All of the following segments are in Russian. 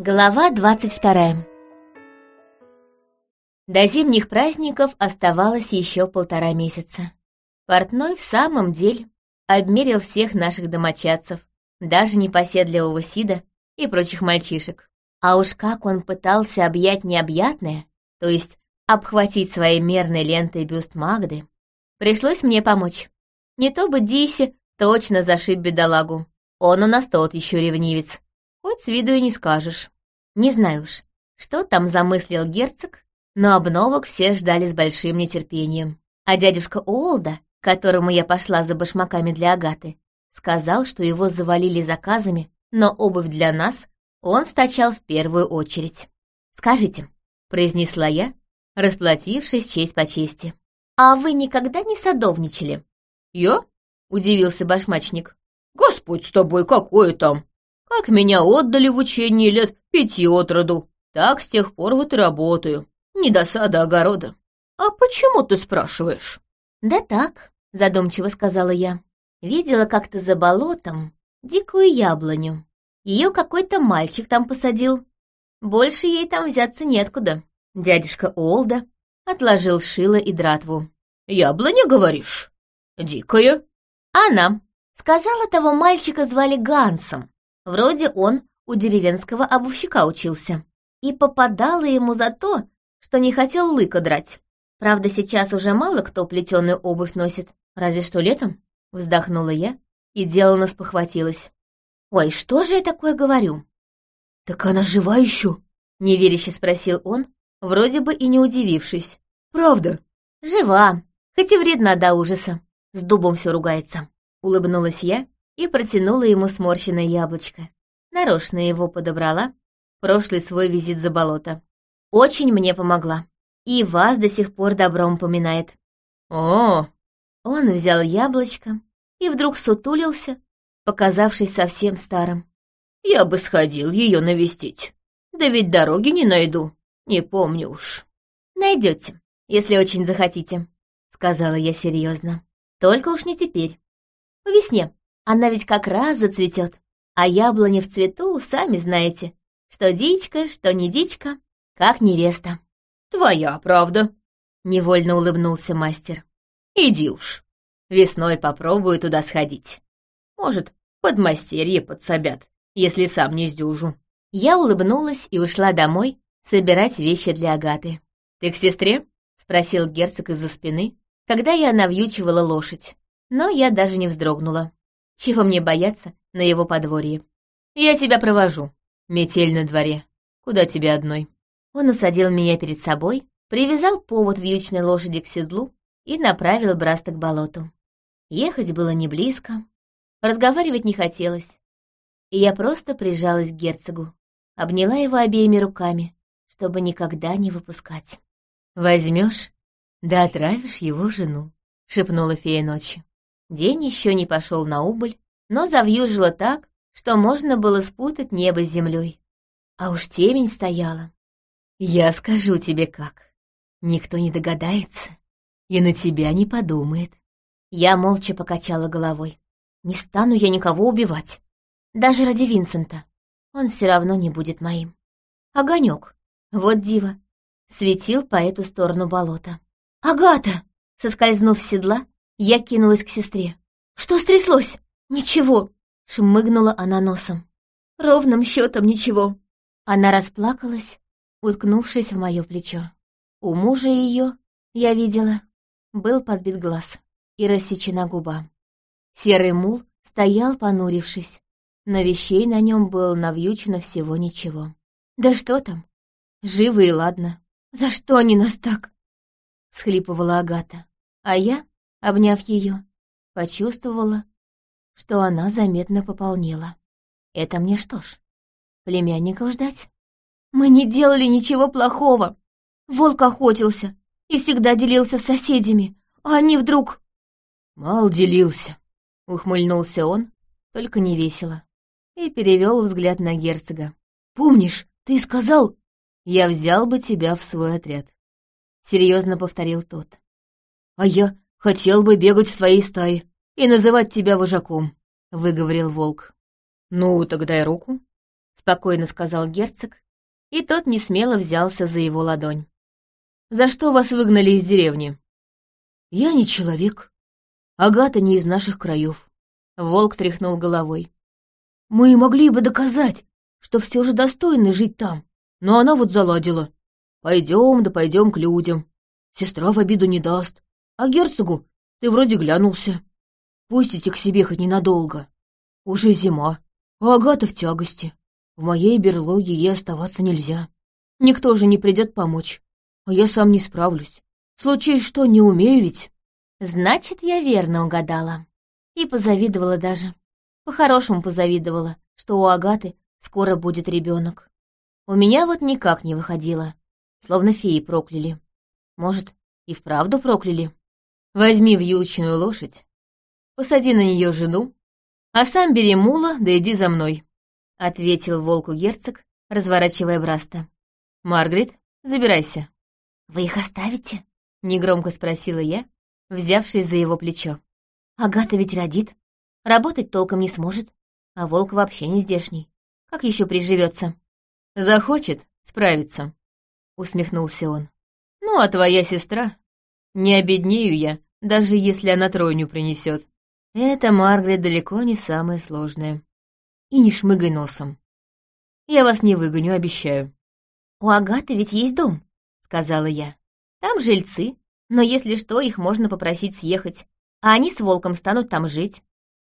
Глава двадцать вторая До зимних праздников оставалось еще полтора месяца. Портной в самом деле обмерил всех наших домочадцев, даже непоседливого Сида и прочих мальчишек. А уж как он пытался объять необъятное, то есть обхватить своей мерной лентой бюст Магды, пришлось мне помочь. Не то бы Диси точно зашиб бедолагу. Он у нас тот еще ревнивец. Хоть с виду и не скажешь. Не знаю уж, что там замыслил герцог, но обновок все ждали с большим нетерпением. А дядюшка Уолда, которому я пошла за башмаками для Агаты, сказал, что его завалили заказами, но обувь для нас он стачал в первую очередь. «Скажите», — произнесла я, расплатившись честь по чести, «а вы никогда не садовничали?» «Я?» — удивился башмачник. «Господь с тобой, какое там! Как меня отдали в учение лет пяти от роду, так с тех пор вот и работаю. Не досада огорода. А почему ты спрашиваешь?» «Да так», — задумчиво сказала я. «Видела как-то за болотом дикую яблоню. Ее какой-то мальчик там посадил. Больше ей там взяться неоткуда». Дядюшка Олда отложил шило и дратву. «Яблоня, говоришь? Дикая?» «Она. Сказала, того мальчика звали Гансом. Вроде он у деревенского обувщика учился. И попадала ему за то, что не хотел лыка драть. Правда, сейчас уже мало кто плетеную обувь носит, разве что летом. Вздохнула я и деланно спохватилась. «Ой, что же я такое говорю?» «Так она жива еще?» — неверяще спросил он, вроде бы и не удивившись. «Правда?» «Жива, хоть и вредна до ужаса. С дубом все ругается». Улыбнулась я и протянула ему сморщенное яблочко. Нарочно его подобрала. Прошлый свой визит за болото. Очень мне помогла. И вас до сих пор добром поминает. О! Он взял яблочко и вдруг сутулился, показавшись совсем старым. Я бы сходил ее навестить. Да ведь дороги не найду. Не помню уж. Найдете, если очень захотите, сказала я серьезно. Только уж не теперь. По весне. Она ведь как раз зацветет. А яблони в цвету, сами знаете. Что дичка, что не дичка, как невеста. Твоя правда, невольно улыбнулся мастер. Иди уж. Весной попробую туда сходить. Может, подмастерье подсобят, если сам не сдюжу. Я улыбнулась и ушла домой собирать вещи для Агаты. «Ты к сестре?» — спросил герцог из-за спины, когда я навьючивала лошадь но я даже не вздрогнула. Чего мне бояться на его подворье? «Я тебя провожу. Метель на дворе. Куда тебе одной?» Он усадил меня перед собой, привязал повод вьючной лошади к седлу и направил Браста к болоту. Ехать было не близко, разговаривать не хотелось. И я просто прижалась к герцогу, обняла его обеими руками, чтобы никогда не выпускать. «Возьмешь, да отравишь его жену», — шепнула фея ночи. День еще не пошел на убыль, но завьюжило так, что можно было спутать небо с землей. А уж темень стояла. Я скажу тебе как. Никто не догадается и на тебя не подумает. Я молча покачала головой. Не стану я никого убивать. Даже ради Винсента. Он все равно не будет моим. Огонек, вот дива, светил по эту сторону болота. «Агата!» Соскользнув с седла, я кинулась к сестре. «Что стряслось?» «Ничего», — шмыгнула она носом. «Ровным счетом ничего». Она расплакалась, уткнувшись в мое плечо. У мужа ее, я видела, был подбит глаз и рассечена губа. Серый мул стоял, понурившись, но вещей на нем было навьючено всего ничего. Да что там? Живы и ладно. За что они нас так? — схлипывала Агата. А я, Обняв ее, почувствовала, что она заметно пополнела. Это мне что ж, племянников ждать? Мы не делали ничего плохого. Волк охотился и всегда делился с соседями, а они вдруг... Мал делился, ухмыльнулся он, только не весело, и перевел взгляд на герцога. Помнишь, ты сказал, я взял бы тебя в свой отряд. Серьезно повторил тот. А я Хотел бы бегать в твоей стае и называть тебя вожаком», — выговорил волк. «Ну, тогда и руку», — спокойно сказал герцог, и тот несмело взялся за его ладонь. «За что вас выгнали из деревни?» «Я не человек. Агата не из наших краев. Волк тряхнул головой. «Мы могли бы доказать, что все же достойны жить там, но она вот заладила. Пойдем, да пойдем к людям. Сестра в обиду не даст. А герцогу ты вроде глянулся. Пустите к себе хоть ненадолго. Уже зима, а Агата в тягости. В моей берлоге ей оставаться нельзя. Никто же не придет помочь, а я сам не справлюсь. Случись что, не умею ведь. Значит, я верно угадала. И позавидовала даже. По-хорошему позавидовала, что у Агаты скоро будет ребенок. У меня вот никак не выходило. Словно феи прокляли. Может, и вправду прокляли. Возьми вьючную лошадь, посади на нее жену, а сам бери мула, да иди за мной», — ответил волку герцог, разворачивая Браста. «Маргарет, забирайся». «Вы их оставите?» — негромко спросила я, взявшись за его плечо. «Агата ведь родит, работать толком не сможет, а волк вообще не здешний. Как еще приживется? «Захочет, справиться», — усмехнулся он. «Ну, а твоя сестра? Не обеднею я, даже если она тройню принесет. Это, Маргарет, далеко не самое сложное. И не шмыгай носом. Я вас не выгоню, обещаю. «У Агаты ведь есть дом», — сказала я. «Там жильцы, но если что, их можно попросить съехать, а они с волком станут там жить.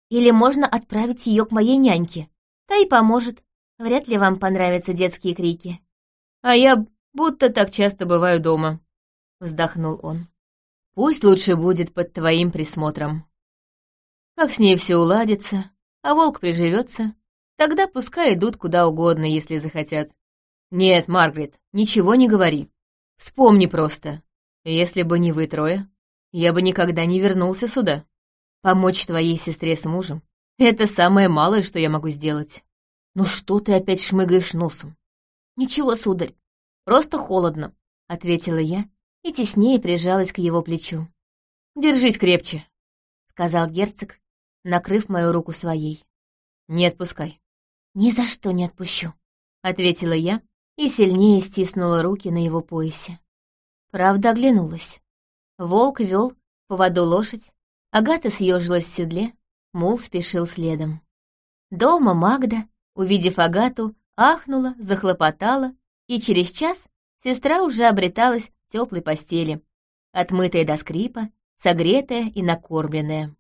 Или можно отправить ее к моей няньке. Та и поможет. Вряд ли вам понравятся детские крики». «А я будто так часто бываю дома», — вздохнул он. «Пусть лучше будет под твоим присмотром». Как с ней все уладится, а волк приживется, тогда пускай идут куда угодно, если захотят. Нет, Маргарет, ничего не говори. Вспомни просто. Если бы не вы трое, я бы никогда не вернулся сюда. Помочь твоей сестре с мужем — это самое малое, что я могу сделать. Ну что ты опять шмыгаешь носом? Ничего, сударь, просто холодно, — ответила я и теснее прижалась к его плечу. Держись крепче, — сказал герцог, накрыв мою руку своей. «Не отпускай». «Ни за что не отпущу», — ответила я и сильнее стиснула руки на его поясе. Правда оглянулась. Волк вел поводу лошадь, Агата съежилась в седле, мул спешил следом. Дома Магда, увидев Агату, ахнула, захлопотала, и через час сестра уже обреталась теплой постели, отмытая до скрипа, согретая и накормленная.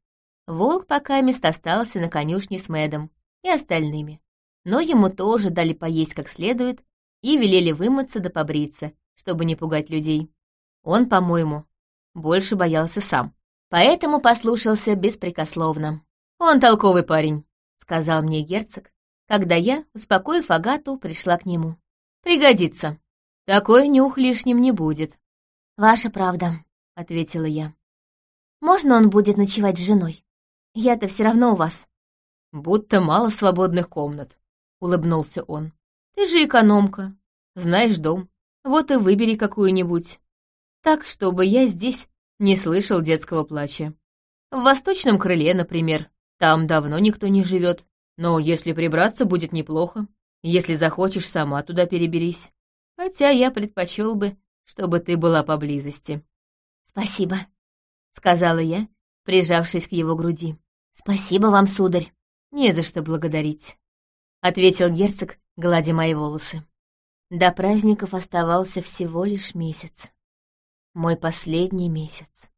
Волк пока мест остался на конюшне с Мэдом и остальными. Но ему тоже дали поесть как следует и велели вымыться да побриться, чтобы не пугать людей. Он, по-моему, больше боялся сам. Поэтому послушался беспрекословно. «Он толковый парень», — сказал мне герцог, когда я, успокоив Агату, пришла к нему. «Пригодится. Такой нюх лишним не будет». «Ваша правда», — ответила я. «Можно он будет ночевать с женой?» Я-то все равно у вас». «Будто мало свободных комнат», — улыбнулся он. «Ты же экономка, знаешь дом, вот и выбери какую-нибудь. Так, чтобы я здесь не слышал детского плача. В восточном крыле, например, там давно никто не живет, но если прибраться, будет неплохо. Если захочешь, сама туда переберись. Хотя я предпочел бы, чтобы ты была поблизости». «Спасибо», — сказала я, прижавшись к его груди. «Спасибо вам, сударь». «Не за что благодарить», — ответил герцог, гладя мои волосы. До праздников оставался всего лишь месяц. Мой последний месяц.